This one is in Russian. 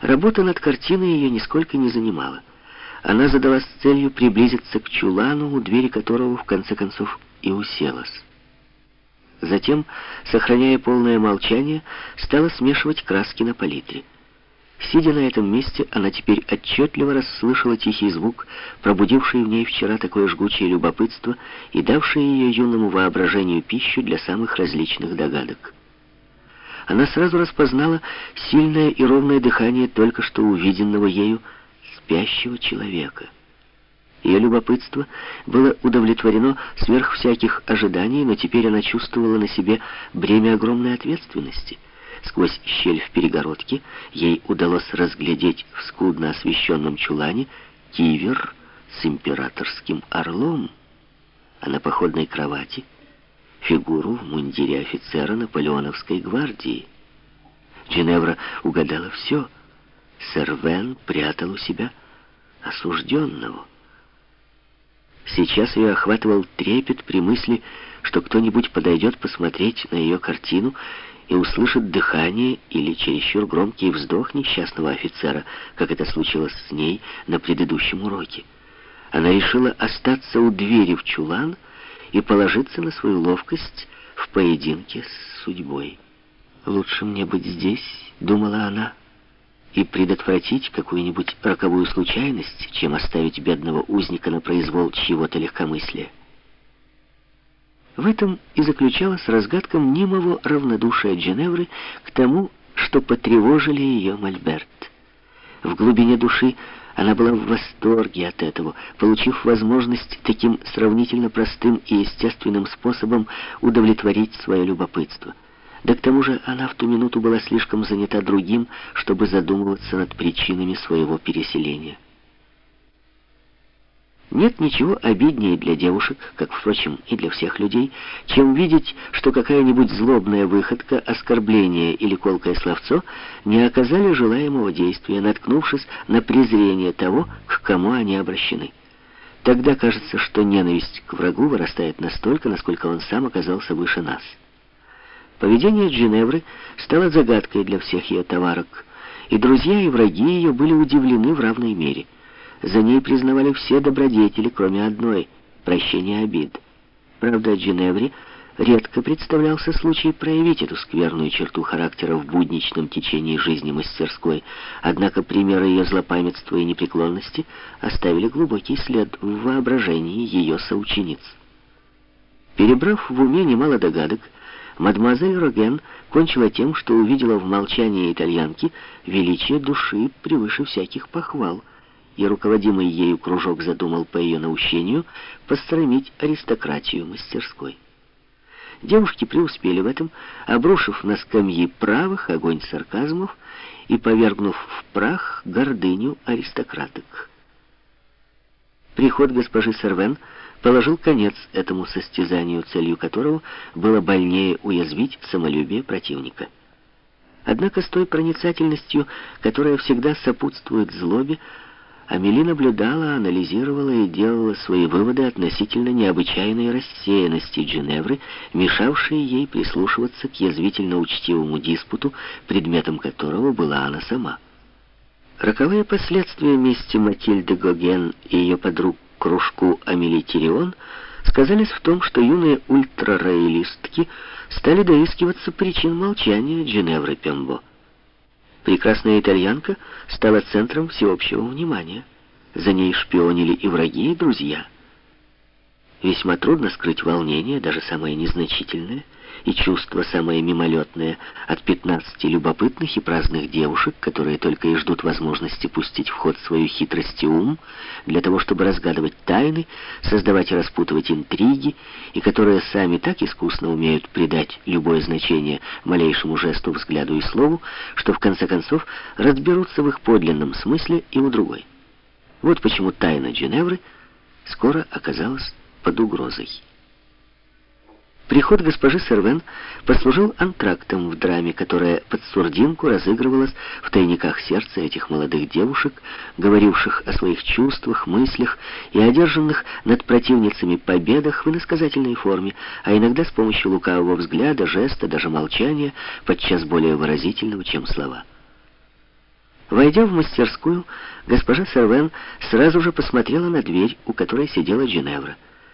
Работа над картиной ее нисколько не занимала. Она задалась целью приблизиться к чулану, у двери которого в конце концов и уселась. Затем, сохраняя полное молчание, стала смешивать краски на палитре. Сидя на этом месте, она теперь отчетливо расслышала тихий звук, пробудивший в ней вчера такое жгучее любопытство и давший ее юному воображению пищу для самых различных догадок. Она сразу распознала сильное и ровное дыхание только что увиденного ею спящего человека. Ее любопытство было удовлетворено сверх всяких ожиданий, но теперь она чувствовала на себе бремя огромной ответственности — Сквозь щель в перегородке ей удалось разглядеть в скудно освещенном чулане кивер с императорским орлом, а на походной кровати фигуру в мундире офицера наполеоновской гвардии. Джиневра угадала все. Сэр Вен прятал у себя осужденного. Сейчас ее охватывал трепет при мысли, что кто-нибудь подойдет посмотреть на ее картину и услышит дыхание или чересчур громкий вздох несчастного офицера, как это случилось с ней на предыдущем уроке. Она решила остаться у двери в чулан и положиться на свою ловкость в поединке с судьбой. «Лучше мне быть здесь», — думала она, — «и предотвратить какую-нибудь роковую случайность, чем оставить бедного узника на произвол чьего-то легкомыслия». В этом и заключалась разгадка мнимого равнодушия Дженевры к тому, что потревожили ее Мольберт. В глубине души она была в восторге от этого, получив возможность таким сравнительно простым и естественным способом удовлетворить свое любопытство. Да к тому же она в ту минуту была слишком занята другим, чтобы задумываться над причинами своего переселения. Нет ничего обиднее для девушек, как, впрочем, и для всех людей, чем видеть, что какая-нибудь злобная выходка, оскорбление или колкое словцо не оказали желаемого действия, наткнувшись на презрение того, к кому они обращены. Тогда кажется, что ненависть к врагу вырастает настолько, насколько он сам оказался выше нас. Поведение Джиневры стало загадкой для всех ее товарок, и друзья и враги ее были удивлены в равной мере – за ней признавали все добродетели, кроме одной — прощения обид. Правда, Джиневре редко представлялся случай проявить эту скверную черту характера в будничном течении жизни мастерской, однако примеры ее злопамятства и непреклонности оставили глубокий след в воображении ее соучениц. Перебрав в уме немало догадок, мадемуазель Роген кончила тем, что увидела в молчании итальянки величие души превыше всяких похвал — и руководимый ею кружок задумал по ее наущению постромить аристократию мастерской. Девушки преуспели в этом, обрушив на скамьи правых огонь сарказмов и повергнув в прах гордыню аристократок. Приход госпожи Сервен положил конец этому состязанию, целью которого было больнее уязвить самолюбие противника. Однако с той проницательностью, которая всегда сопутствует злобе, Амели наблюдала, анализировала и делала свои выводы относительно необычайной рассеянности Джиневры, мешавшей ей прислушиваться к язвительно-учтивому диспуту, предметом которого была она сама. Роковые последствия мести Матильды Гоген и ее подруг кружку Амели Тирион сказались в том, что юные ультрароялистки стали доискиваться причин молчания Джиневры Пембо. Прекрасная итальянка стала центром всеобщего внимания. За ней шпионили и враги, и друзья. Весьма трудно скрыть волнение, даже самое незначительное — и чувство самое мимолетное от 15 любопытных и праздных девушек, которые только и ждут возможности пустить в ход свою хитрость и ум для того, чтобы разгадывать тайны, создавать и распутывать интриги, и которые сами так искусно умеют придать любое значение малейшему жесту, взгляду и слову, что в конце концов разберутся в их подлинном смысле и у другой. Вот почему тайна Дженевры скоро оказалась под угрозой. Приход госпожи Сервен послужил антрактом в драме, которая под сурдинку разыгрывалась в тайниках сердца этих молодых девушек, говоривших о своих чувствах, мыслях и одержанных над противницами победах в иносказательной форме, а иногда с помощью лукавого взгляда, жеста, даже молчания, подчас более выразительного, чем слова. Войдя в мастерскую, госпожа Сервен сразу же посмотрела на дверь, у которой сидела Джиневра.